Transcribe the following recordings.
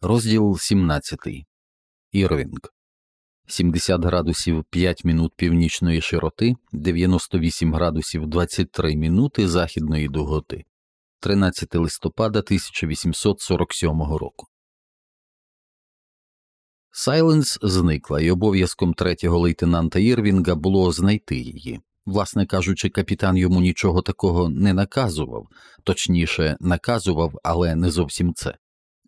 Розділ 17. Ірвінг 70 градусів 5 минут північної широти, 98 градусів 23 минути західної дуготи. 13 листопада 1847 року. Сайленс зникла, і обов'язком третього лейтенанта Ірвінга було знайти її. Власне кажучи, капітан йому нічого такого не наказував, точніше, наказував, але не зовсім це.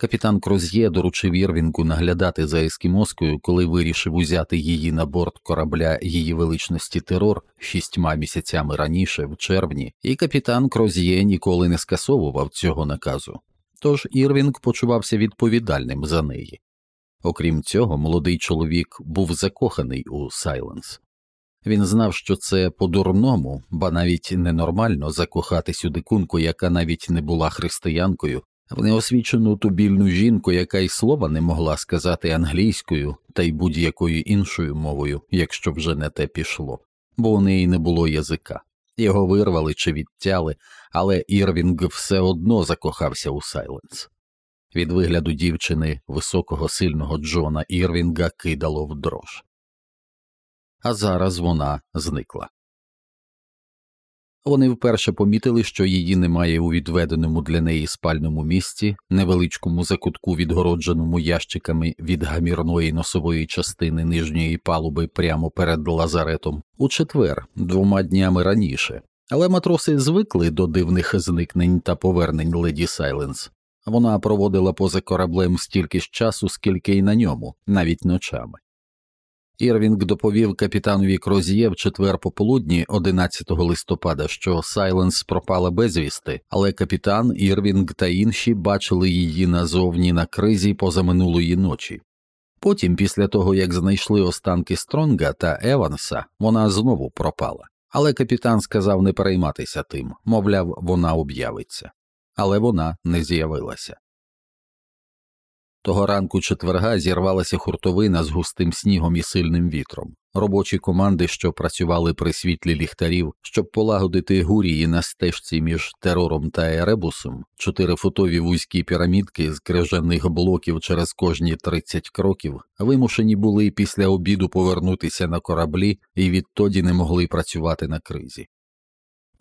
Капітан Кроз'є доручив Ірвінгу наглядати за ескімоскою, коли вирішив узяти її на борт корабля її величності терор шістьма місяцями раніше, в червні, і капітан Кроз'є ніколи не скасовував цього наказу. Тож Ірвінг почувався відповідальним за неї. Окрім цього, молодий чоловік був закоханий у Сайленс. Він знав, що це по-дурному, ба навіть ненормально закохатись у дикунку, яка навіть не була християнкою, в неосвічену тубільну жінку, яка й слова не могла сказати англійською та й будь-якою іншою мовою, якщо вже не те пішло, бо у неї не було язика. Його вирвали чи відтяли, але Ірвінг все одно закохався у Сайленс. Від вигляду дівчини високого сильного Джона Ірвінга кидало в дрож. А зараз вона зникла. Вони вперше помітили, що її немає у відведеному для неї спальному місці, невеличкому закутку, відгородженому ящиками від гамірної носової частини нижньої палуби прямо перед лазаретом, у четвер, двома днями раніше, але матроси звикли до дивних зникнень та повернень леді Сайленс. Вона проводила поза кораблем стільки ж часу, скільки й на ньому, навіть ночами. Ірвінг доповів капітанові Крозіє в четвер пополудні 11 листопада, що Сайленс пропала безвісти, але капітан Ірвінг та інші бачили її назовні на кризі позаминулої ночі. Потім, після того як знайшли останки Стронга та Еванса, вона знову пропала. Але капітан сказав не перейматися тим, мовляв, вона об'явиться. Але вона не з'явилася. Того ранку четверга зірвалася хуртовина з густим снігом і сильним вітром. Робочі команди, що працювали при світлі ліхтарів, щоб полагодити гурії на стежці між терором та еребусом, чотирифутові вузькі пірамідки з крижаних блоків через кожні 30 кроків, вимушені були після обіду повернутися на кораблі і відтоді не могли працювати на кризі.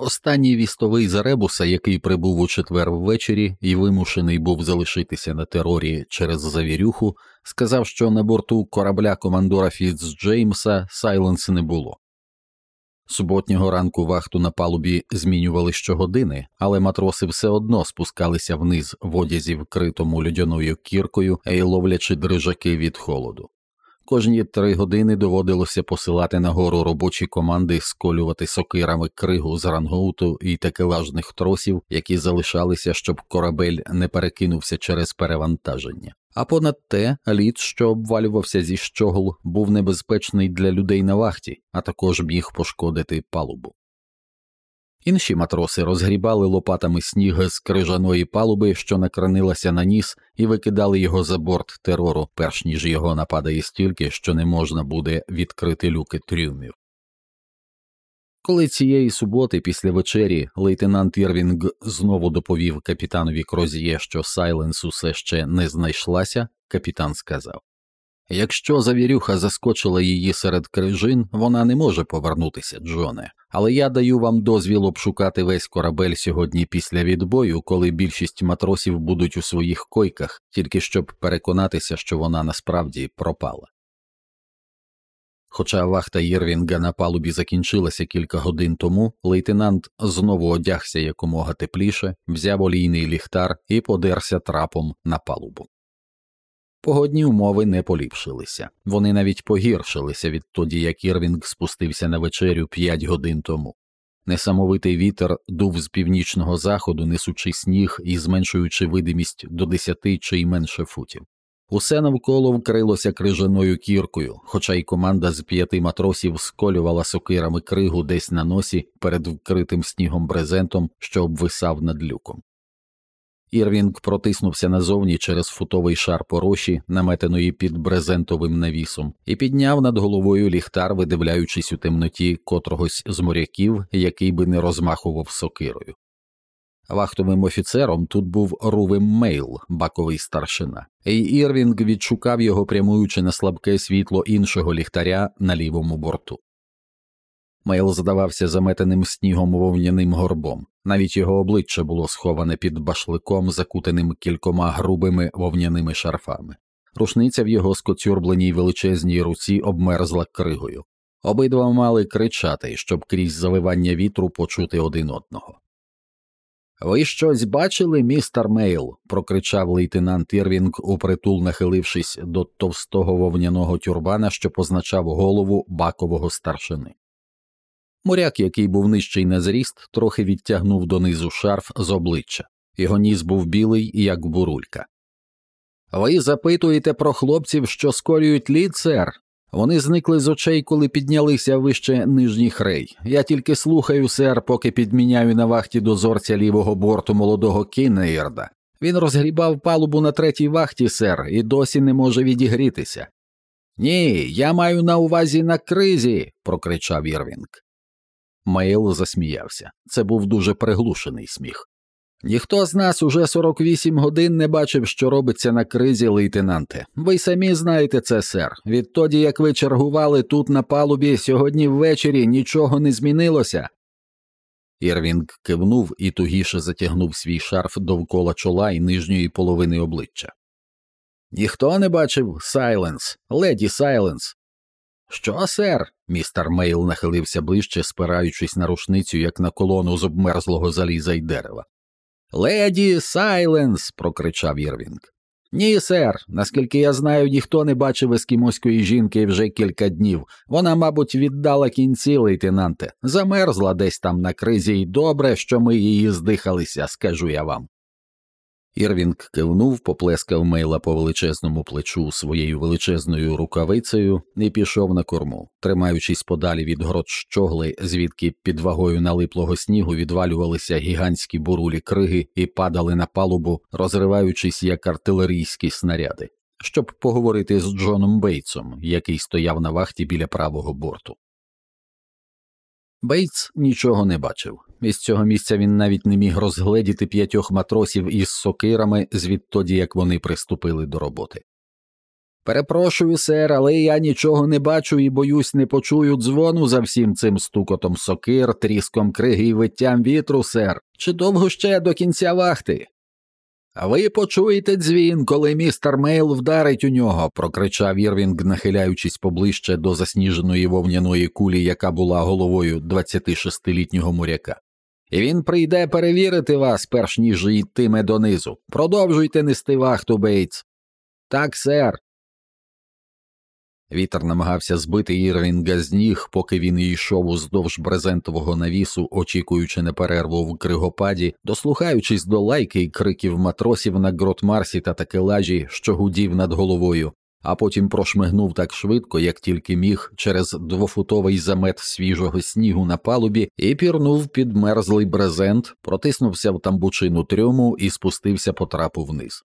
Останній вістовий з Ребуса, який прибув у четвер ввечері і вимушений був залишитися на терорі через завірюху, сказав, що на борту корабля командора Фіцджеймса Сайленс не було. Суботнього ранку вахту на палубі змінювали щогодини, але матроси все одно спускалися вниз в одязі, вкритому льодяною кіркою, і ловлячи дрижаки від холоду. Кожні три години доводилося посилати нагору робочі команди сколювати сокирами кригу з рангоуту і такелажних тросів, які залишалися, щоб корабель не перекинувся через перевантаження. А понад те, лід, що обвалювався зі щогол, був небезпечний для людей на вахті, а також міг пошкодити палубу. Інші матроси розгрібали лопатами сніг з крижаної палуби, що накранилася на ніс, і викидали його за борт терору, перш ніж його нападає стільки, що не можна буде відкрити люки трюмів. Коли цієї суботи, після вечері, лейтенант Ірвінг знову доповів капітанові Крозіє, що Сайленс усе ще не знайшлася, капітан сказав Якщо завірюха заскочила її серед крижин, вона не може повернутися, Джоне, але я даю вам дозвіл обшукати весь корабель сьогодні після відбою, коли більшість матросів будуть у своїх койках, тільки щоб переконатися, що вона насправді пропала. Хоча вахта Єрвінга на палубі закінчилася кілька годин тому, лейтенант знову одягся якомога тепліше, взяв олійний ліхтар і подерся трапом на палубу. Погодні умови не поліпшилися, вони навіть погіршилися відтоді, як Ірвінг спустився на вечерю п'ять годин тому. Несамовитий вітер дув з північного заходу, несучи сніг і зменшуючи видимість до десяти чи й менше футів. Усе навколо вкрилося крижаною кіркою, хоча й команда з п'яти матросів сколювала сокирами кригу десь на носі перед вкритим снігом брезентом, що обвисав над люком. Ірвінг протиснувся назовні через футовий шар пороші, наметеної під брезентовим навісом, і підняв над головою ліхтар, видивляючись у темноті котрогось з моряків, який би не розмахував сокирою. Вахтовим офіцером тут був Рувим Мейл, баковий старшина, і Ірвінг відшукав його, прямуючи на слабке світло іншого ліхтаря на лівому борту. Мейл здавався заметеним снігом вовняним горбом, навіть його обличчя було сховане під башликом, закутаним кількома грубими вовняними шарфами. Рушниця в його скоцюрбленій величезній руці обмерзла кригою. Обидва мали кричати, щоб крізь заливання вітру почути один одного. Ви щось бачили, містер Мейл? прокричав лейтенант Ірвінг, упритул нахилившись до товстого вовняного тюрбана, що позначав голову бакового старшини. Моряк, який був нижчий на зріст, трохи відтягнув донизу шарф з обличчя. Його ніс був білий, як бурулька. Ви запитуєте про хлопців, що сколюють лід, сер? Вони зникли з очей, коли піднялися вище нижніх рей. Я тільки слухаю, сер, поки підміняю на вахті дозорця лівого борту молодого Кіннеєрда. Він розгрібав палубу на третій вахті, сер, і досі не може відігрітися. Ні, я маю на увазі на кризі, прокричав Ірвінг. Мейл засміявся. Це був дуже приглушений сміх. Ніхто з нас уже 48 годин не бачив, що робиться на кризі, лейтенанте. Ви самі знаєте це, сер. Відтоді, як ви чергували тут на палубі, сьогодні ввечері нічого не змінилося. Ірвінг кивнув і тугіше затягнув свій шарф довкола чола і нижньої половини обличчя. Ніхто не бачив Сайленс, леді Сайленс. Що, сер? Містер Мейл нахилився ближче, спираючись на рушницю, як на колону з обмерзлого заліза й дерева. Леді Сайленс. прокричав Ірвінг. Ні, сер. Наскільки я знаю, ніхто не бачив ескімоської жінки вже кілька днів. Вона, мабуть, віддала кінці, лейтенанте, замерзла десь там на кризі, і добре, що ми її здихалися, скажу я вам. Ірвінг кивнув, поплескав мейла по величезному плечу своєю величезною рукавицею і пішов на корму, тримаючись подалі від грот щогли, звідки під вагою налиплого снігу відвалювалися гігантські бурулі криги і падали на палубу, розриваючись як артилерійські снаряди, щоб поговорити з Джоном Бейтсом, який стояв на вахті біля правого борту. Бейтс нічого не бачив. Із цього місця він навіть не міг розгледіти п'ятьох матросів із сокирами звідтоді, як вони приступили до роботи. Перепрошую, сер, але я нічого не бачу і боюсь, не почую дзвону за всім цим стукотом сокир, тріском криги і виттям вітру, сер. Чи довго ще до кінця вахти? Ви почуєте дзвін, коли містер Мейл вдарить у нього, прокричав Ірвінг, нахиляючись поближче до засніженої вовняної кулі, яка була головою 26-літнього моряка. І він прийде перевірити вас, перш ніж йтиме донизу. Продовжуйте нести вахту, Бейтс. Так, сер. Вітер намагався збити Ірвінга з ніг, поки він йшов уздовж брезентового навісу, очікуючи на перерву в кригопаді, дослухаючись до лайки й криків матросів на гротмарсі та такелажі, що гудів над головою, а потім прошмигнув так швидко, як тільки міг, через двофутовий замет свіжого снігу на палубі і пірнув під мерзлий брезент, протиснувся в тамбучину трьому і спустився по трапу вниз.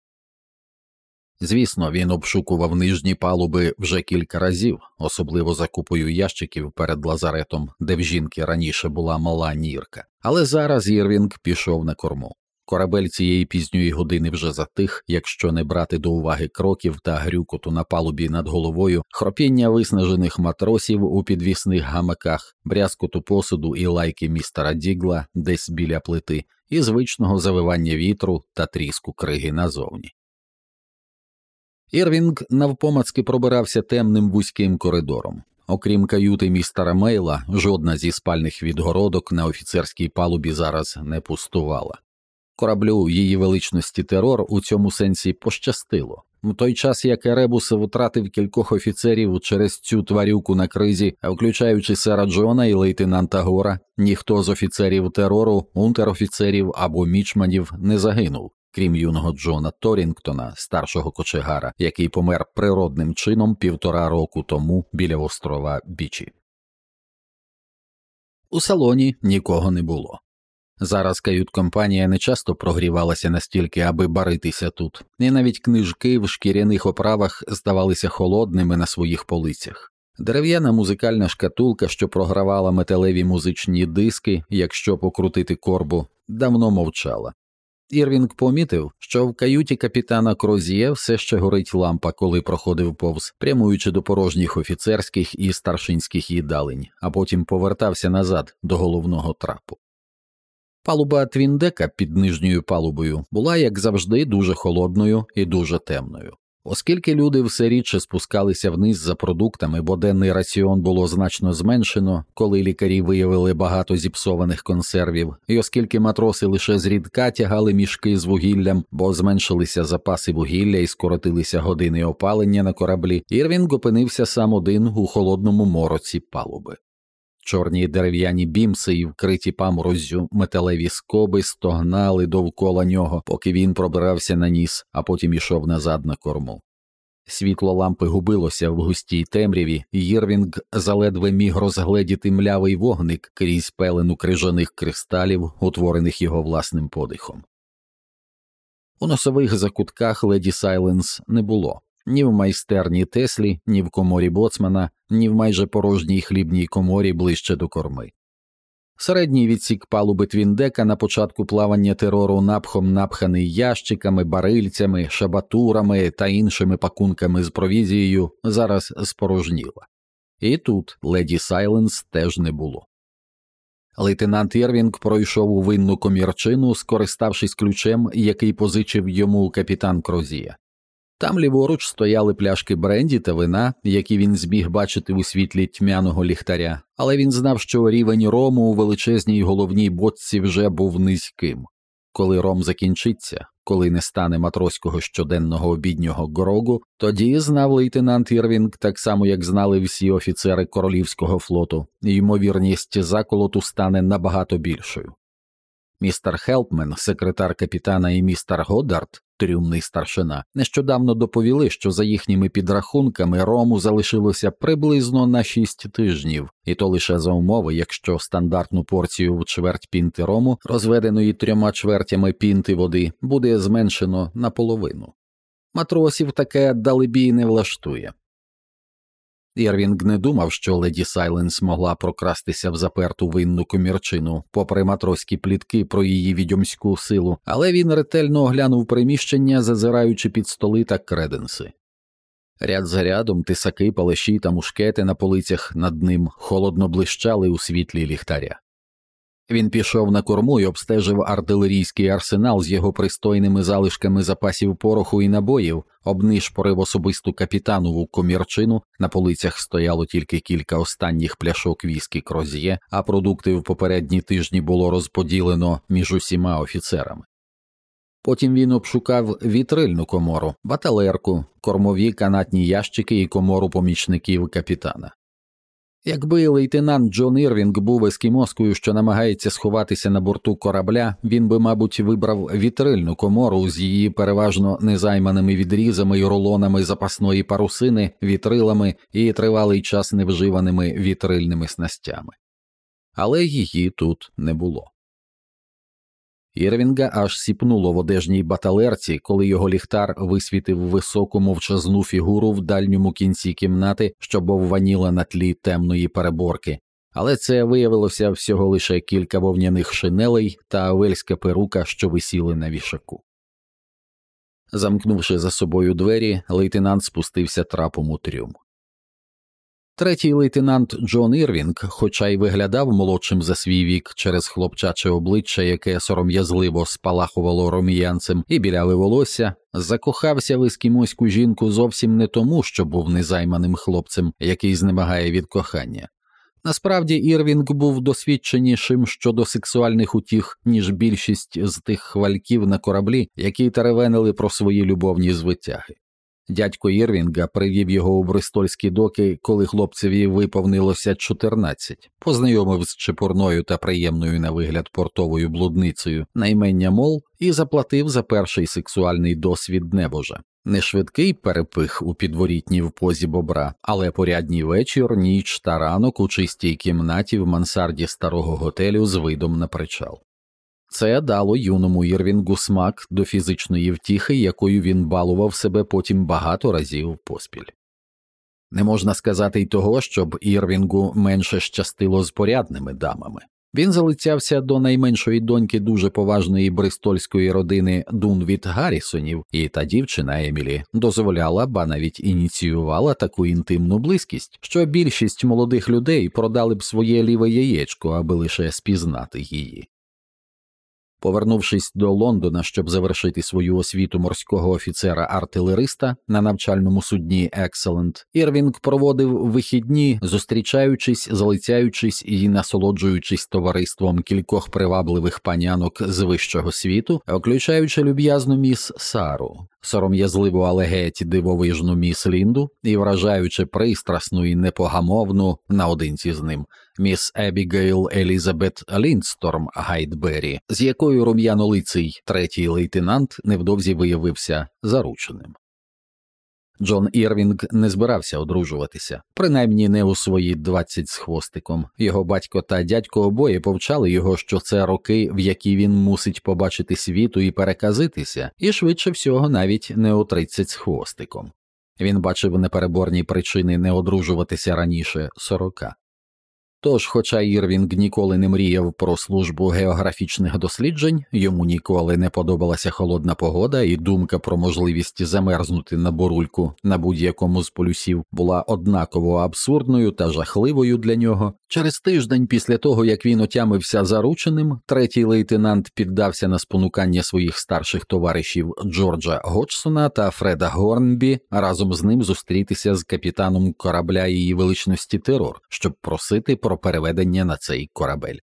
Звісно, він обшукував нижні палуби вже кілька разів, особливо за купою ящиків перед лазаретом, де в жінки раніше була мала нірка, але зараз Ірвінг пішов на корму. Корабель цієї пізньої години вже затих, якщо не брати до уваги кроків та грюкоту на палубі над головою, хропіння виснажених матросів у підвісних гамаках, брязкоту посуду і лайки містера Дігла десь біля плити, і звичного завивання вітру та тріску криги назовні. Ірвінг навпомацки пробирався темним вузьким коридором. Окрім каюти містера Мейла, жодна зі спальних відгородок на офіцерській палубі зараз не пустувала. Кораблю її величності терор у цьому сенсі пощастило. В той час як Еребус втратив кількох офіцерів через цю тварюку на кризі, включаючи сера Джона і лейтенанта Гора, ніхто з офіцерів терору, унтерофіцерів або мічманів не загинув, крім юного Джона Торінгтона, старшого кочегара, який помер природним чином півтора року тому біля острова Бічі. У салоні нікого не було. Зараз кают-компанія не часто прогрівалася настільки, аби баритися тут, і навіть книжки в шкіряних оправах здавалися холодними на своїх полицях. Дерев'яна музикальна шкатулка, що програвала металеві музичні диски, якщо покрутити корбу, давно мовчала. Ірвінг помітив, що в каюті капітана Крозіє все ще горить лампа, коли проходив повз, прямуючи до порожніх офіцерських і старшинських їдалень, а потім повертався назад до головного трапу. Палуба Твіндека під нижньою палубою була, як завжди, дуже холодною і дуже темною. Оскільки люди все рідше спускалися вниз за продуктами, бо денний раціон було значно зменшено, коли лікарі виявили багато зіпсованих консервів, і оскільки матроси лише зрідка тягали мішки з вугіллям, бо зменшилися запаси вугілля і скоротилися години опалення на кораблі, Ірвінг опинився сам один у холодному мороці палуби. Чорні дерев'яні бімси і вкриті памороззю металеві скоби стогнали довкола нього, поки він пробирався на ніс, а потім ішов назад на корму. Світло лампи губилося в густій темряві, і Єрвінг заледве міг розгледіти млявий вогник крізь пелену крижаних кристалів, утворених його власним подихом. У носових закутках леді Сайленс не було ні в майстерні Теслі, ні в коморі боцмана, ні в майже порожній хлібній коморі ближче до корми. Середній відсік палуби Твіндека на початку плавання терору напхом напханий ящиками, барильцями, шабатурами та іншими пакунками з провізією, зараз спорожніла. І тут леді Сайленс теж не було. Лейтенант Єрвінг пройшов у винну комірчину, скориставшись ключем, який позичив йому капітан Крозія. Там ліворуч стояли пляшки бренді та вина, які він зміг бачити у світлі тьмяного ліхтаря, але він знав, що рівень рому у величезній головній боці вже був низьким. Коли ром закінчиться, коли не стане матроського щоденного обіднього грогу, тоді знав лейтенант Ірвінг, так само як знали всі офіцери королівського флоту, ймовірність заколоту стане набагато більшою. Містер Хелпмен, секретар капітана і містер Годдард трюмний старшина, нещодавно доповіли, що за їхніми підрахунками рому залишилося приблизно на шість тижнів, і то лише за умови, якщо стандартну порцію в чверть пінти рому, розведеної трьома чвертями пінти води, буде зменшено наполовину. Матросів таке далебій не влаштує. Ірвінг не думав, що леді Сайленс могла прокрастися в заперту винну комірчину, попри матроські плітки про її відьомську силу, але він ретельно оглянув приміщення, зазираючи під столи та креденси. Ряд за рядом тисаки, палаші та мушкети на полицях над ним холодно блищали у світлі ліхтаря. Він пішов на корму і обстежив артилерійський арсенал з його пристойними залишками запасів пороху і набоїв, обнишпорив особисту капітанову комірчину. На полицях стояло тільки кілька останніх пляшок віскі кроз'є, а продукти в попередні тижні було розподілено між усіма офіцерами. Потім він обшукав вітрильну комору, баталерку, кормові канатні ящики і комору помічників капітана. Якби лейтенант Джон Ірвінг був ескімоскою, що намагається сховатися на борту корабля, він би, мабуть, вибрав вітрильну комору з її переважно незайманими відрізами й рулонами запасної парусини, вітрилами і тривалий час невживаними вітрильними снастями. Але її тут не було. Ірвінга аж сіпнуло в одежній баталерці, коли його ліхтар висвітив високу мовчазну фігуру в дальньому кінці кімнати, що бовваніла на тлі темної переборки, але це виявилося всього лише кілька вовняних шинелей та авельська перука, що висіли на вішаку. Замкнувши за собою двері, лейтенант спустився трапом у трюм. Третій лейтенант Джон Ірвінг, хоча й виглядав молодшим за свій вік через хлопчаче обличчя, яке сором'язливо спалахувало роміянцем і біляве волосся, закохався в ескімоську жінку зовсім не тому, що був незайманим хлопцем, який знемагає від кохання. Насправді Ірвінг був досвідченішим щодо сексуальних утіх, ніж більшість з тих хвальків на кораблі, які теревенили про свої любовні звитяги. Дядько Єрвінга привів його у Бристольські доки, коли хлопцеві виповнилося 14, познайомив з чепурною та приємною на вигляд портовою блудницею наймення мол і заплатив за перший сексуальний досвід небожа. Не швидкий перепих у підворітній в позі бобра, але порядній вечір, ніч та ранок у чистій кімнаті в мансарді старого готелю з видом на причал. Це дало юному Ірвінгу смак до фізичної втіхи, якою він балував себе потім багато разів поспіль. Не можна сказати й того, щоб Ірвінгу менше щастило з порядними дамами. Він залицявся до найменшої доньки дуже поважної бристольської родини Дунвіт Гаррісонів, і та дівчина Емілі дозволяла, ба навіть ініціювала таку інтимну близькість, що більшість молодих людей продали б своє ліве яєчко, аби лише спізнати її. Повернувшись до Лондона, щоб завершити свою освіту морського офіцера-артилериста на навчальному судні Екселент, Ірвінг проводив вихідні, зустрічаючись, залицяючись і насолоджуючись товариством кількох привабливих панянок з вищого світу, включаючи люб'язну міс Сару, сором'язливу, але геть дивовижну міс Лінду і вражаючи пристрасну і непогамовну наодинці з ним міс Ебігейл Елізабет Ліндсторм Гайдбері, з якою рум'янолиций третій лейтенант невдовзі виявився зарученим. Джон Ірвінг не збирався одружуватися, принаймні не у свої двадцять з хвостиком. Його батько та дядько обоє повчали його, що це роки, в які він мусить побачити світу і переказитися, і швидше всього навіть не у тридцять з хвостиком. Він бачив непереборні причини не одружуватися раніше сорока. Тож, хоча Ірвінг ніколи не мріяв про службу географічних досліджень, йому ніколи не подобалася холодна погода, і думка про можливість замерзнути на бурульку на будь-якому з полюсів була однаково абсурдною та жахливою для нього. Через тиждень після того, як він отямився зарученим, третій лейтенант піддався на спонукання своїх старших товаришів Джорджа Годжсона та Фреда Горнбі разом з ним зустрітися з капітаном корабля її величності терор, щоб просити про переведення на цей корабель.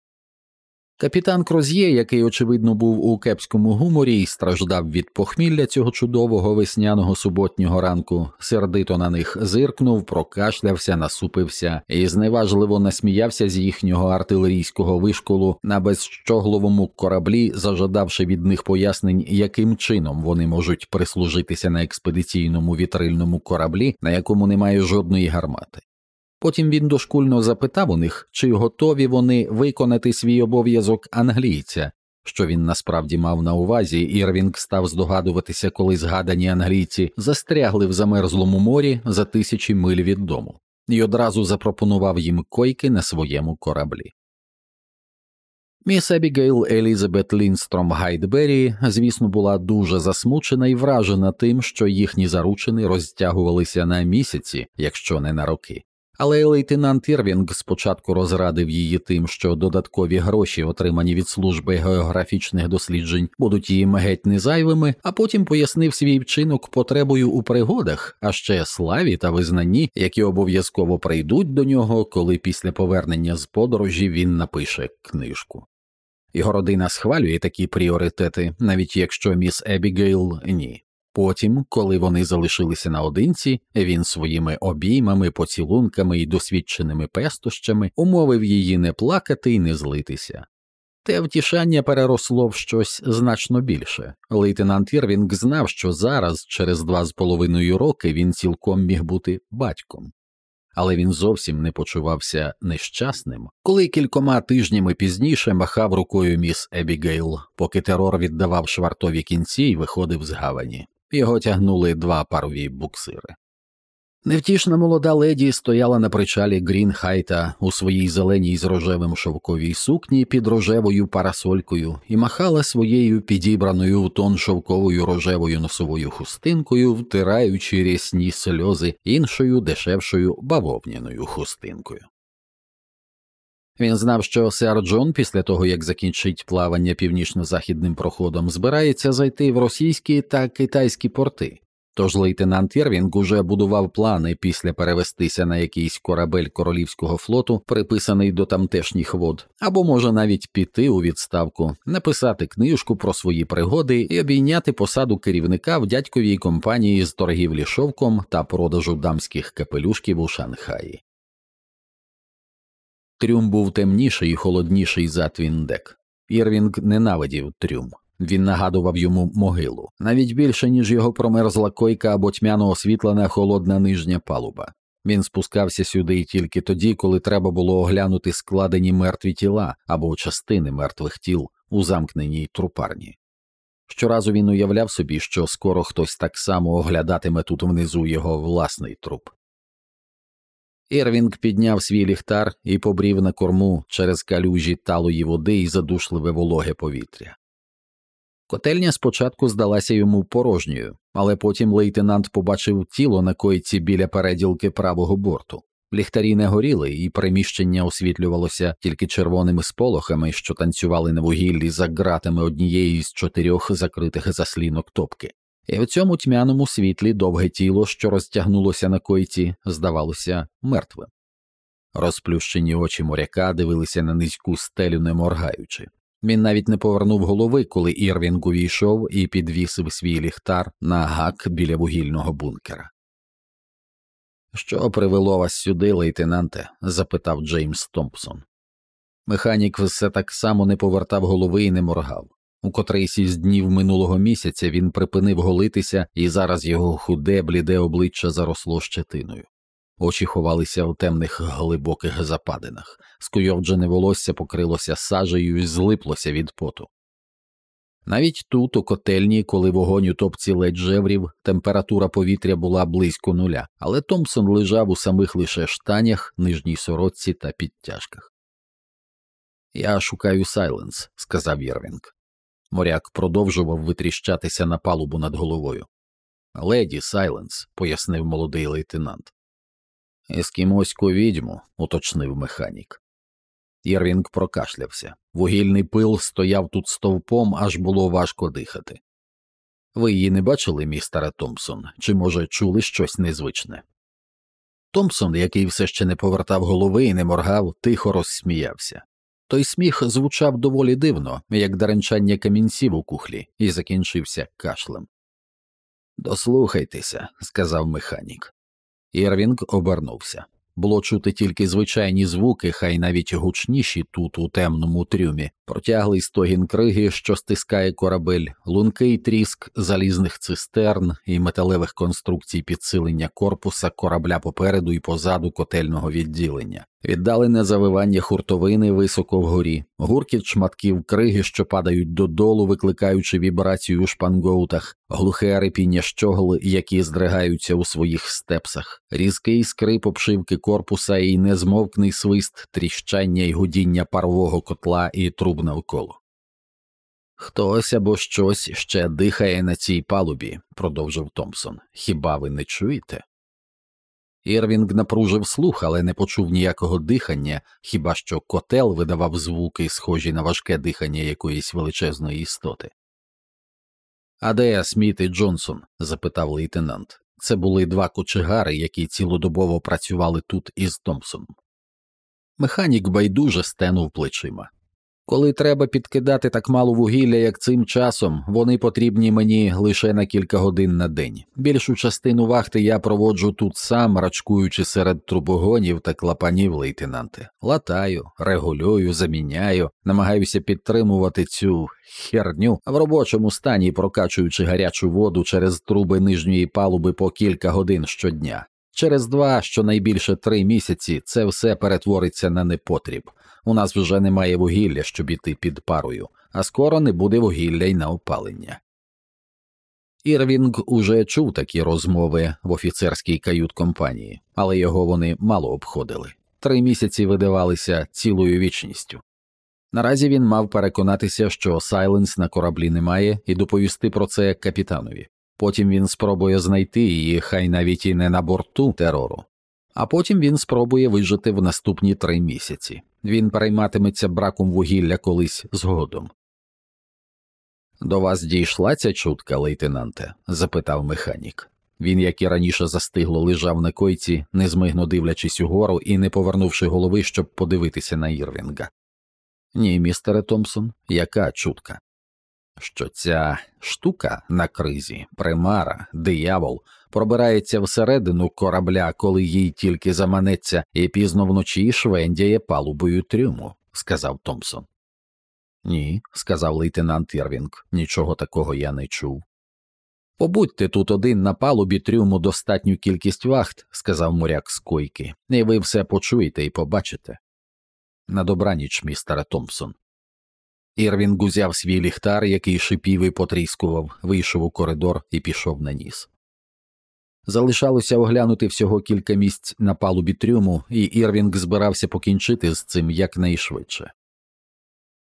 Капітан Кроз'є, який, очевидно, був у кепському гуморі і страждав від похмілля цього чудового весняного суботнього ранку, сердито на них зиркнув, прокашлявся, насупився і зневажливо насміявся з їхнього артилерійського вишколу на безщогловому кораблі, зажадавши від них пояснень, яким чином вони можуть прислужитися на експедиційному вітрильному кораблі, на якому немає жодної гармати. Потім він дошкульно запитав у них, чи готові вони виконати свій обов'язок англійця, що він насправді мав на увазі, Ірвінг став здогадуватися, коли згадані англійці застрягли в замерзлому морі за тисячі миль від дому, і одразу запропонував їм койки на своєму кораблі. Міс Ебігейл Елізабет Ліндстром Гайдбері, звісно, була дуже засмучена і вражена тим, що їхні заручини розтягувалися на місяці, якщо не на роки. Але лейтенант Ірвінг спочатку розрадив її тим, що додаткові гроші, отримані від служби географічних досліджень, будуть їм геть незайвими, а потім пояснив свій вчинок потребою у пригодах, а ще славі та визнанні, які обов'язково прийдуть до нього, коли після повернення з подорожі він напише книжку. Його родина схвалює такі пріоритети, навіть якщо міс Ебігейл ні. Потім, коли вони залишилися наодинці, він своїми обіймами, поцілунками і досвідченими пестощами умовив її не плакати і не злитися. Те втішання переросло в щось значно більше. Лейтенант Ірвінг знав, що зараз, через два з половиною роки, він цілком міг бути батьком. Але він зовсім не почувався нещасним, коли кількома тижнями пізніше махав рукою міс Ебігейл, поки терор віддавав швартові кінці і виходив з гавані. Його тягнули два парові буксири. Невтішна молода леді стояла на причалі Грінхайта у своїй зеленій з рожевим шовковій сукні під рожевою парасолькою і махала своєю підібраною в тон шовковою рожевою носовою хустинкою, втираючи рясні сльози іншою дешевшою бавовняною хустинкою. Він знав, що сер Джон, після того як закінчить плавання північно-західним проходом, збирається зайти в російські та китайські порти. Тож лейтенант Єрвінг уже будував плани після перевестися на якийсь корабель королівського флоту, приписаний до тамтешніх вод, або може навіть піти у відставку, написати книжку про свої пригоди і обійняти посаду керівника в дядьковій компанії з торгівлі шовком та продажу дамських капелюшків у Шанхаї. Трюм був темніший і холодніший за Твіндек. Ірвінг ненавидів трюм. Він нагадував йому могилу, навіть більше, ніж його промерзла койка або тьмяно освітлена холодна нижня палуба. Він спускався сюди тільки тоді, коли треба було оглянути складені мертві тіла або частини мертвих тіл у замкненій трупарні. Щоразу він уявляв собі, що скоро хтось так само оглядатиме тут внизу його власний труп. Ірвінг підняв свій ліхтар і побрів на корму через калюжі талої води і задушливе вологе повітря. Котельня спочатку здалася йому порожньою, але потім лейтенант побачив тіло на койці біля переділки правого борту. Ліхтарі не горіли, і приміщення освітлювалося тільки червоними сполохами, що танцювали на вугіллі за ґратами однієї з чотирьох закритих заслінок топки. І в цьому тьмяному світлі довге тіло, що розтягнулося на койці, здавалося мертвим. Розплющені очі моряка дивилися на низьку стелю, не моргаючи. Він навіть не повернув голови, коли Ірвінг увійшов і підвісив свій ліхтар на гак біля вугільного бункера. Що привело вас сюди, лейтенанте? запитав Джеймс Томпсон. Механік все так само не повертав голови і не моргав. У котрийсь із днів минулого місяця він припинив голитися, і зараз його худе, бліде обличчя заросло щетиною. Очі ховалися у темних глибоких западинах, скуйовджене волосся покрилося сажею і злиплося від поту. Навіть тут, у котельні, коли вогонь у топці ледь жеврів, температура повітря була близько нуля, але Томпсон лежав у самих лише штанях, нижній сорочці та підтяжках. Я шукаю Сайленс, сказав Єрвінг. Моряк продовжував витріщатися на палубу над головою. Леді Сайленс, пояснив молодий лейтенант. Ескімоську відьму, уточнив механік. Єрвінг прокашлявся. Вугільний пил стояв тут стовпом, аж було важко дихати. Ви її не бачили, містере Томпсон, чи, може, чули щось незвичне? Томпсон, який все ще не повертав голови і не моргав, тихо розсміявся. Той сміх звучав доволі дивно, як деренчання камінців у кухлі, і закінчився кашлем. Дослухайтеся, сказав механік. Ірвінг обернувся. Було чути тільки звичайні звуки, хай навіть гучніші тут, у темному трюмі, протяглий стогін криги, що стискає корабель, лункий тріск залізних цистерн і металевих конструкцій підсилення корпуса корабля попереду і позаду котельного відділення, віддалене завивання хуртовини високо вгорі, гуркіт шматків криги, що падають додолу, викликаючи вібрацію у шпангоутах, глухе репіння щогл, які здригаються у своїх степсах, різкий скрип обшивки корпуса і незмовкний свист, тріщання й гудіння парового котла і труб навколо. Хтось або щось ще дихає на цій палубі, продовжив Томпсон. Хіба ви не чуєте? Ірвінг напружив слух, але не почув ніякого дихання, хіба що котел видавав звуки, схожі на важке дихання якоїсь величезної істоти. А де Сміт і Джонсон? запитав лейтенант. Це були два кочегари, які цілодобово працювали тут із Томпсоном. Механік байдуже стенув плечима. Коли треба підкидати так мало вугілля, як цим часом, вони потрібні мені лише на кілька годин на день. Більшу частину вахти я проводжу тут сам, рачкуючи серед трубогонів та клапанів, лейтенанте. Латаю, регулюю, заміняю, намагаюся підтримувати цю херню, в робочому стані прокачуючи гарячу воду через труби нижньої палуби по кілька годин щодня. Через два, щонайбільше три місяці, це все перетвориться на непотріб. У нас вже немає вугілля, щоб іти під парою, а скоро не буде вугілля й на опалення. Ірвінг уже чув такі розмови в офіцерській кают компанії, але його вони мало обходили. Три місяці видавалися цілою вічністю. Наразі він мав переконатися, що Сайленс на кораблі немає, і доповісти про це капітанові. Потім він спробує знайти її, хай навіть і не на борту терору, а потім він спробує вижити в наступні три місяці. Він перейматиметься браком вугілля колись згодом. До вас дійшла ця чутка, лейтенанте? запитав механік. Він, як і раніше застигло, лежав на койці, незмигно дивлячись угору і не повернувши голови, щоб подивитися на Ірвінга. Ні, містере Томпсон, яка чутка? Що ця штука на кризі, примара, диявол, пробирається всередину корабля, коли їй тільки заманеться, і пізно вночі швендяє палубою трюму, сказав Томпсон. Ні, сказав лейтенант Ірвінг, нічого такого я не чув. Побудьте тут один на палубі трюму достатню кількість вахт, сказав моряк з койки, і ви все почуєте і побачите. На добраніч, містере Томпсон. Ірвінг узяв свій ліхтар, який шипів і потріскував, вийшов у коридор і пішов на ніс. Залишалося оглянути всього кілька місць на палубі трюму, і Ірвінг збирався покінчити з цим якнайшвидше.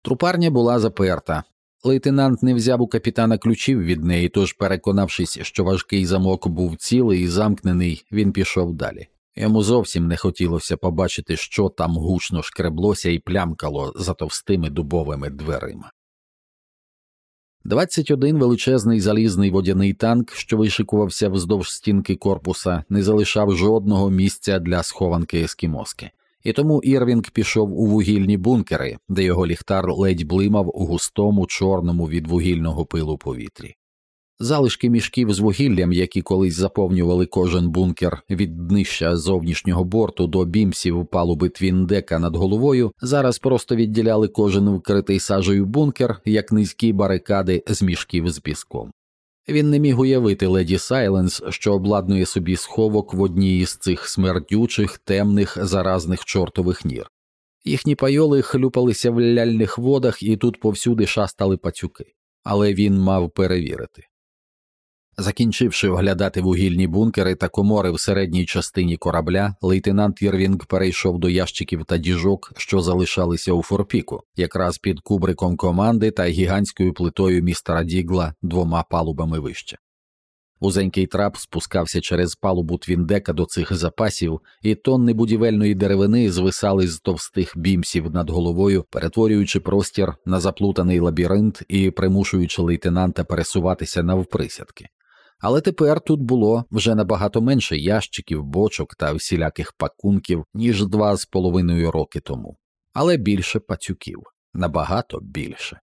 Трупарня була заперта. Лейтенант не взяв у капітана ключів від неї, тож, переконавшись, що важкий замок був цілий і замкнений, він пішов далі. Йому зовсім не хотілося побачити, що там гучно шкреблося і плямкало за товстими дубовими дверима. 21 величезний залізний водяний танк, що вишикувався вздовж стінки корпуса, не залишав жодного місця для схованки ескімоски, і тому Ірвінг пішов у вугільні бункери, де його ліхтар ледь блимав у густому чорному від вугільного пилу повітрі. Залишки мішків з вугіллям, які колись заповнювали кожен бункер від днища зовнішнього борту до бімсів палуби твіндека над головою, зараз просто відділяли кожен вкритий сажею бункер як низькі барикади з мішків з піском. Він не міг уявити леді Сайленс, що обладнує собі сховок в одній із цих смердючих, темних, заразних чортових нір. Їхні пайоли хлюпалися в ляльних водах і тут повсюди шастали пацюки, але він мав перевірити. Закінчивши оглядати вугільні бункери та комори в середній частині корабля, лейтенант Єрвінг перейшов до ящиків та діжок, що залишалися у форпіку, якраз під кубриком команди та гігантською плитою містера Дігла двома палубами вище. Узенький трап спускався через палубу твіндека до цих запасів, і тонни будівельної деревини звисали з товстих бімсів над головою, перетворюючи простір на заплутаний лабіринт і примушуючи лейтенанта пересуватися навприсядки. Але тепер тут було вже набагато менше ящиків, бочок та всіляких пакунків, ніж два з половиною роки тому, але більше пацюків, набагато більше.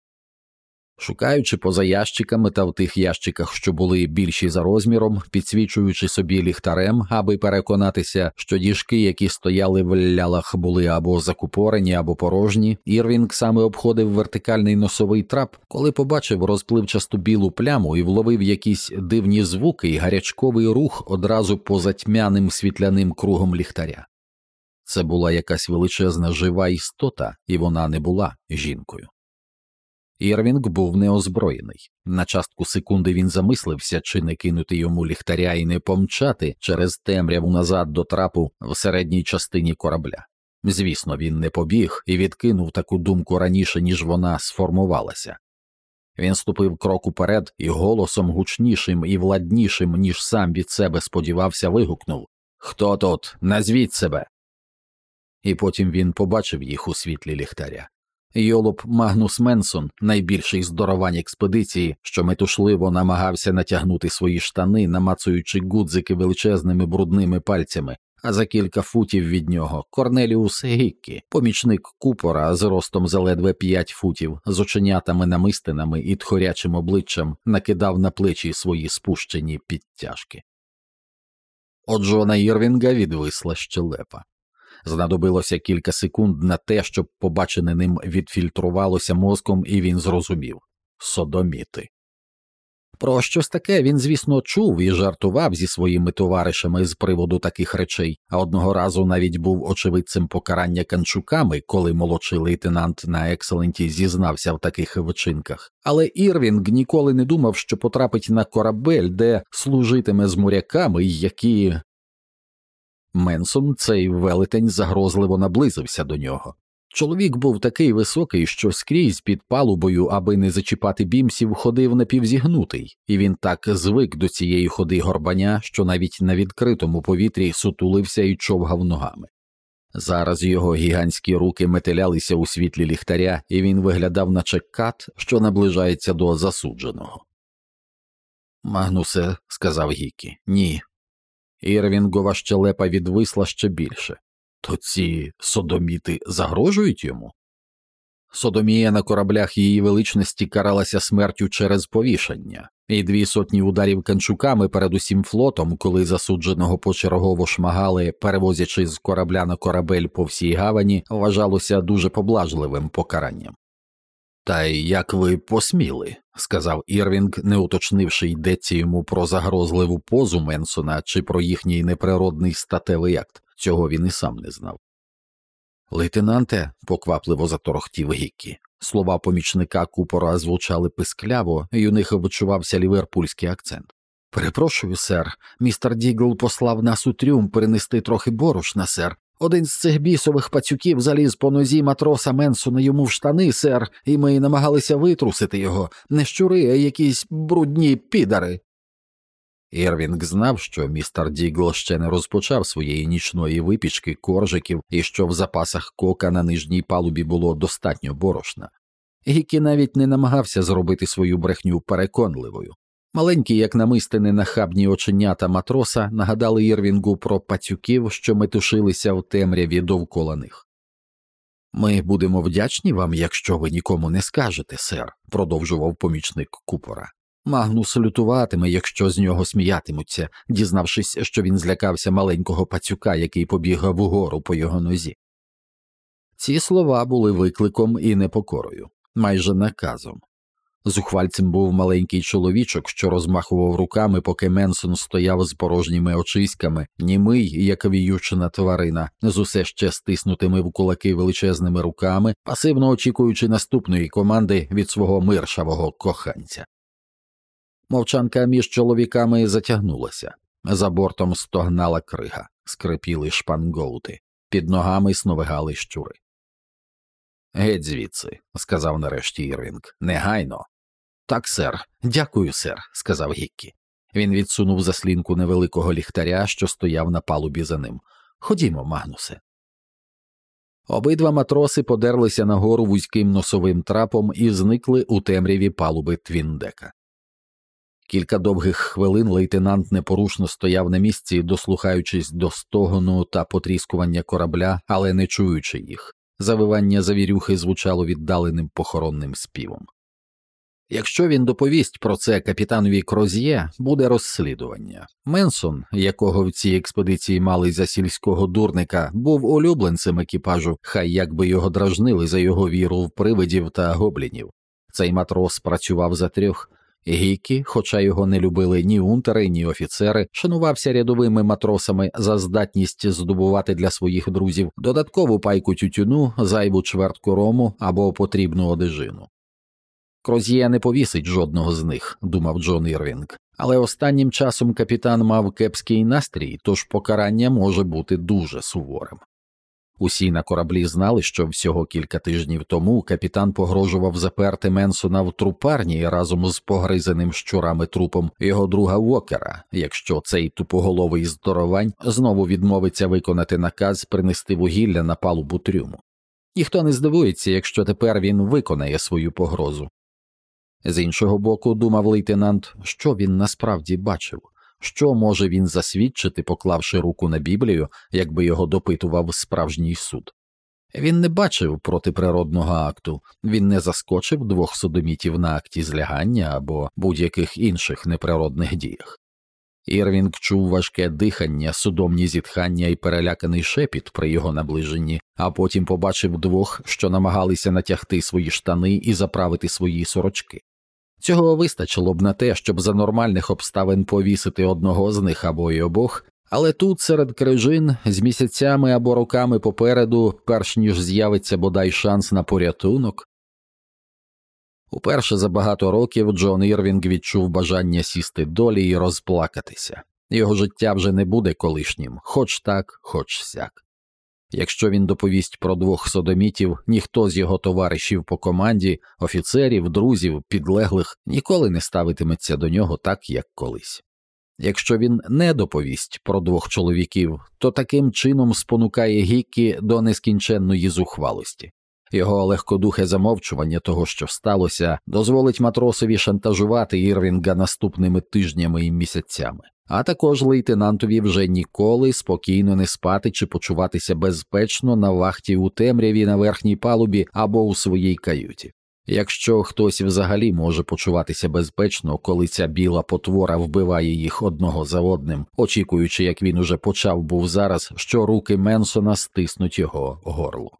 Шукаючи поза ящиками та в тих ящиках, що були більші за розміром, підсвічуючи собі ліхтарем, аби переконатися, що діжки, які стояли в лялах, були або закупорені, або порожні, Ірвінг саме обходив вертикальний носовий трап, коли побачив розпливчасту білу пляму і вловив якісь дивні звуки і гарячковий рух одразу поза тьмяним світляним кругом ліхтаря. Це була якась величезна жива істота, і вона не була жінкою. Ірвінг був неозброєний. На частку секунди він замислився, чи не кинути йому ліхтаря і не помчати через темряву назад до трапу в середній частині корабля. Звісно, він не побіг і відкинув таку думку раніше, ніж вона сформувалася. Він ступив крок уперед і голосом гучнішим і владнішим, ніж сам від себе сподівався, вигукнув Хто тут? Назвіть себе. І потім він побачив їх у світлі ліхтаря. Йолоп Магнус Менсон, найбільший здоровань експедиції, що метушливо намагався натягнути свої штани, намацуючи гудзики величезними брудними пальцями, а за кілька футів від нього Корнеліус Гіккі, помічник купора з ростом за ледве п'ять футів, з оченятами намистинами і тхорячим обличчям накидав на плечі свої спущені підтяжки. От Джона Ірвінга відвисла щелепа. Знадобилося кілька секунд на те, щоб побачене ним відфільтрувалося мозком, і він зрозумів содоміти. Про щось таке він, звісно, чув і жартував зі своїми товаришами з приводу таких речей, а одного разу навіть був очевидцем покарання канчуками, коли молодший лейтенант на екселенті зізнався в таких вчинках. Але Ірвінг ніколи не думав, що потрапить на корабель, де служитиме з моряками, які Менсон, цей велетень, загрозливо наблизився до нього. Чоловік був такий високий, що скрізь під палубою, аби не зачіпати бімсів, ходив напівзігнутий, і він так звик до цієї ходи горбаня, що навіть на відкритому повітрі сутулився і човгав ногами. Зараз його гігантські руки метелялися у світлі ліхтаря, і він виглядав, наче кат, що наближається до засудженого. Магнусе, сказав Гікі, ні, Ірвінгова щелепа відвисла ще більше. То ці содоміти загрожують йому? Содомія на кораблях її величності каралася смертю через повішання, і дві сотні ударів канчуками перед усім флотом, коли засудженого почергово шмагали, перевозячи з корабля на корабель по всій гавані, вважалося дуже поблажливим покаранням. Та як ви посміли, сказав Ірвінг, не уточнивши йдеться йому про загрозливу позу Менсона чи про їхній неприродний статевий акт, цього він і сам не знав. Лейтенанте, поквапливо заторохтів Гіккі. Слова помічника купора звучали пискляво, і у них відчувався ліверпульський акцент. Перепрошую, сер. Містер Дігл послав нас у трюм перенести трохи борошна, сер. Один з цих бісових пацюків заліз по нозі матроса Менсона йому в штани, сер, і ми намагалися витрусити його, не щури, а якісь брудні підари. Ірвінг знав, що містер Дігл ще не розпочав своєї нічної випічки коржиків і що в запасах кока на нижній палубі було достатньо борошна. Гікі навіть не намагався зробити свою брехню переконливою. Маленькі, як намистини нахабні оченята матроса, нагадали Ірвінгу про пацюків, що метушилися в темряві довкола них. Ми будемо вдячні вам, якщо ви нікому не скажете, сер, продовжував помічник купора. Магнус лютуватиме, якщо з нього сміятимуться, дізнавшись, що він злякався маленького пацюка, який побігав угору по його нозі. Ці слова були викликом і непокорою, майже наказом. Зухвальцем був маленький чоловічок, що розмахував руками, поки Менсон стояв з порожніми очиськами, німий, як віючина тварина, з усе ще стиснутими в кулаки величезними руками, пасивно очікуючи наступної команди від свого миршавого коханця. Мовчанка між чоловіками затягнулася. За бортом стогнала крига, скрипіли шпангоути, під ногами сновигали щури. Геть звідси, сказав нарешті Ірвінг, негайно. Так, сер, дякую, сер, сказав Гіккі. Він відсунув заслінку невеликого ліхтаря, що стояв на палубі за ним. Ходімо, Магнусе. Обидва матроси подерлися нагору вузьким носовим трапом і зникли у темряві палуби Твіндека. Кілька довгих хвилин лейтенант непорушно стояв на місці, дослухаючись до стогону та потріскування корабля, але не чуючи їх. Завивання завірюхи звучало віддаленим похоронним співом. Якщо він доповість про це капітанові Кроз'є, буде розслідування. Менсон, якого в цій експедиції мали за сільського дурника, був улюбленцем екіпажу, хай як би його дражнили за його віру в привидів та гоблінів. Цей матрос працював за трьох. Гікі, хоча його не любили ні унтери, ні офіцери, шанувався рядовими матросами за здатність здобувати для своїх друзів додаткову пайку тютюну, зайву чвертку рому або потрібну одежину. Кроз'є не повісить жодного з них, думав Джон Ірвінг, але останнім часом капітан мав кепський настрій, тож покарання може бути дуже суворим. Усі на кораблі знали, що всього кілька тижнів тому капітан погрожував заперти Менсона в трупарні разом з погризаним щурами трупом його друга Уокера, якщо цей тупоголовий здоровань знову відмовиться виконати наказ принести вугілля на палубу трюму. Ніхто не здивується, якщо тепер він виконає свою погрозу. З іншого боку, думав лейтенант, що він насправді бачив, що може він засвідчити, поклавши руку на Біблію, якби його допитував справжній суд. Він не бачив протиприродного акту, він не заскочив двох содомітів на акті злягання або будь-яких інших неприродних діях. Ірвінг чув важке дихання, судомні зітхання і переляканий шепіт при його наближенні, а потім побачив двох, що намагалися натягти свої штани і заправити свої сорочки. Цього вистачило б на те, щоб за нормальних обставин повісити одного з них або й обох, але тут серед крижин з місяцями або роками попереду, перш ніж з'явиться бодай шанс на порятунок. Уперше за багато років Джон Ірвінг відчув бажання сісти долі і розплакатися. Його життя вже не буде колишнім, хоч так, хоч сяк. Якщо він доповість про двох содомітів, ніхто з його товаришів по команді, офіцерів, друзів, підлеглих ніколи не ставитиметься до нього так, як колись. Якщо він не доповість про двох чоловіків, то таким чином спонукає Гіккі до нескінченної зухвалості. Його легкодухе замовчування того, що сталося, дозволить матросові шантажувати Ірвінга наступними тижнями і місяцями а також лейтенантові вже ніколи спокійно не спати чи почуватися безпечно на вахті у темряві на верхній палубі або у своїй каюті. Якщо хтось взагалі може почуватися безпечно, коли ця біла потвора вбиває їх одного за одним, очікуючи, як він уже почав був зараз, що руки Менсона стиснуть його горло.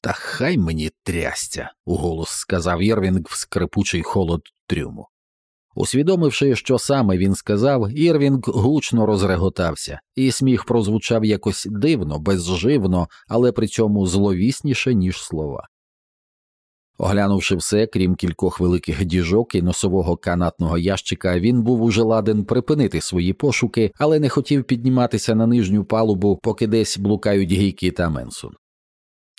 Та хай мені трястя, уголос сказав Єрвінг в скрипучий холод трюму. Усвідомивши, що саме він сказав, Ірвінг гучно розреготався, і сміх прозвучав якось дивно, безживно, але при цьому зловісніше, ніж слова. Оглянувши все, крім кількох великих діжок і носового канатного ящика, він був уже ладен припинити свої пошуки, але не хотів підніматися на нижню палубу, поки десь блукають гійки та Менсон.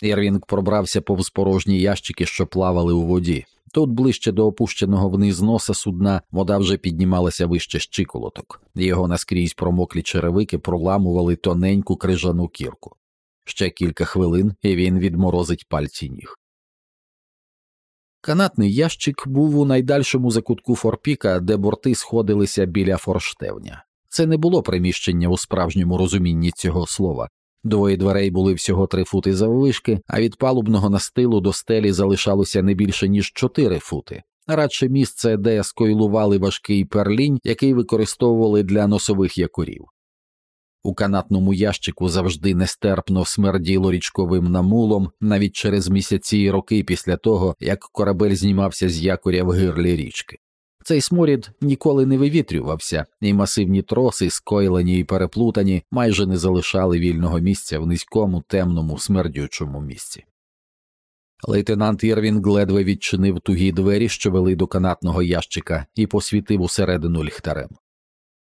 Ірвінг пробрався повз порожні ящики, що плавали у воді. Тут, ближче до опущеного вниз носа судна, вода вже піднімалася вище щиколоток, його наскрізь промоклі черевики проламували тоненьку крижану кірку. Ще кілька хвилин, і він відморозить пальці ніг. Канатний ящик був у найдальшому закутку форпіка, де борти сходилися біля форштевня. Це не було приміщення у справжньому розумінні цього слова. Двоє дверей були всього три фути заввишки, а від палубного настилу до стелі залишалося не більше ніж чотири фути. Радше місце, де скойлували важкий перлінь, який використовували для носових якорів. У канатному ящику завжди нестерпно смерділо річковим намулом навіть через місяці і роки після того, як корабель знімався з якоря в гирлі річки. Цей сморід ніколи не вивітрювався, і масивні троси, скойлені і переплутані, майже не залишали вільного місця в низькому, темному, смердючому місці. Лейтенант Ірвінг ледве відчинив тугі двері, що вели до канатного ящика, і посвітив усередину ліхтарем.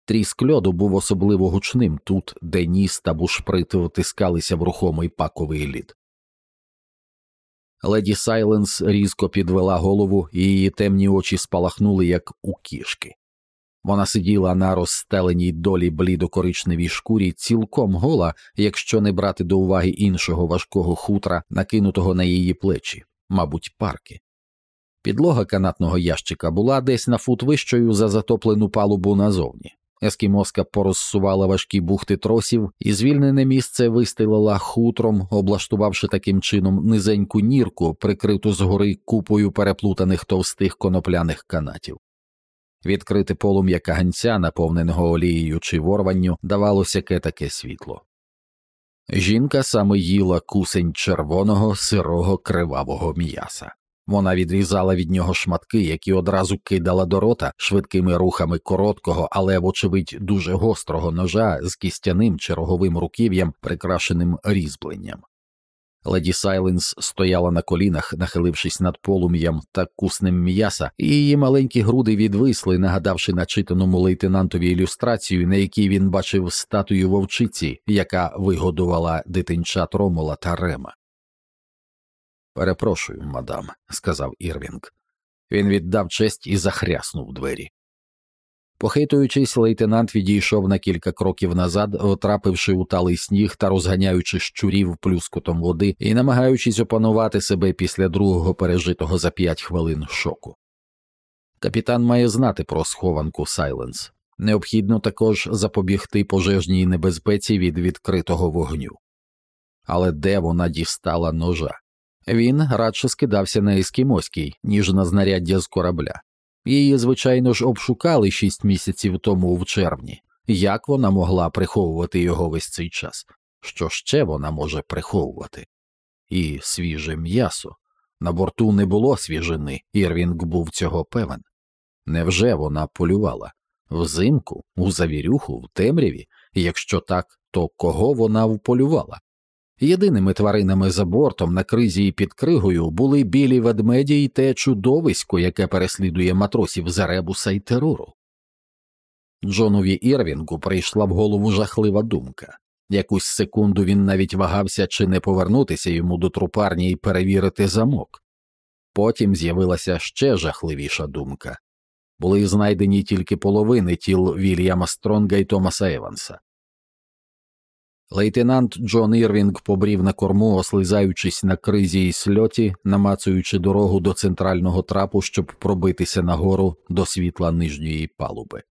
Тріск льоду був особливо гучним тут, де ніс та бушприт втискалися в рухомий паковий лід. Леді Сайленс різко підвела голову, і її темні очі спалахнули, як у кішки. Вона сиділа на розстеленій долі блідокоричневій шкурі, цілком гола, якщо не брати до уваги іншого важкого хутра, накинутого на її плечі, мабуть, парки. Підлога канатного ящика була десь на фут вищою за затоплену палубу назовні. Ескімоска порозсувала важкі бухти тросів і звільнене місце вистелила хутром, облаштувавши таким чином низеньку нірку, прикриту згори купою переплутаних товстих конопляних канатів. Відкрите полум'я каганця, наповненого олією чи ворванню, давало сяке таке світло. Жінка саме їла кусень червоного сирого кривавого м'яса. Вона відрізала від нього шматки, які одразу кидала до рота швидкими рухами короткого, але, вочевидь, дуже гострого ножа з кістяним чи роговим руків'ям, прикрашеним різьбленням. Леді Сайленс стояла на колінах, нахилившись над полум'ям та куснем м'яса, і її маленькі груди відвисли, нагадавши начитаному лейтенантові ілюстрацію, на якій він бачив статую вовчиці, яка вигодувала дитинчат Ромула та Рема. Перепрошую, мадам, сказав Ірвінг. Він віддав честь і захряснув двері. Похитуючись, лейтенант відійшов на кілька кроків назад, отрапивши у талий сніг та розганяючи щурів плюскотом води і намагаючись опанувати себе після другого пережитого за п'ять хвилин шоку. Капітан має знати про схованку Сайленс. Необхідно також запобігти пожежній небезпеці від відкритого вогню. Але де вона дістала ножа? Він радше скидався на ескімоський, ніж на знаряддя з корабля. Її, звичайно ж, обшукали шість місяців тому в червні. Як вона могла приховувати його весь цей час? Що ще вона може приховувати? І свіже м'ясо. На борту не було свіжини, Ірвінг був цього певен. Невже вона полювала? Взимку, у завірюху, в темряві? Якщо так, то кого вона вполювала? Єдиними тваринами за бортом на кризі і під кригою були білі ведмеді і те чудовисько, яке переслідує матросів за ребуса й терору. Джонові Ірвінгу прийшла в голову жахлива думка. Якусь секунду він навіть вагався чи не повернутися йому до трупарні і перевірити замок. Потім з'явилася ще жахливіша думка були знайдені тільки половини тіл Вільяма Стронга і Томаса Еванса. Лейтенант Джон Ірвінг побрів на корму, ослизаючись на кризі і сльоті, намацуючи дорогу до центрального трапу, щоб пробитися нагору до світла нижньої палуби.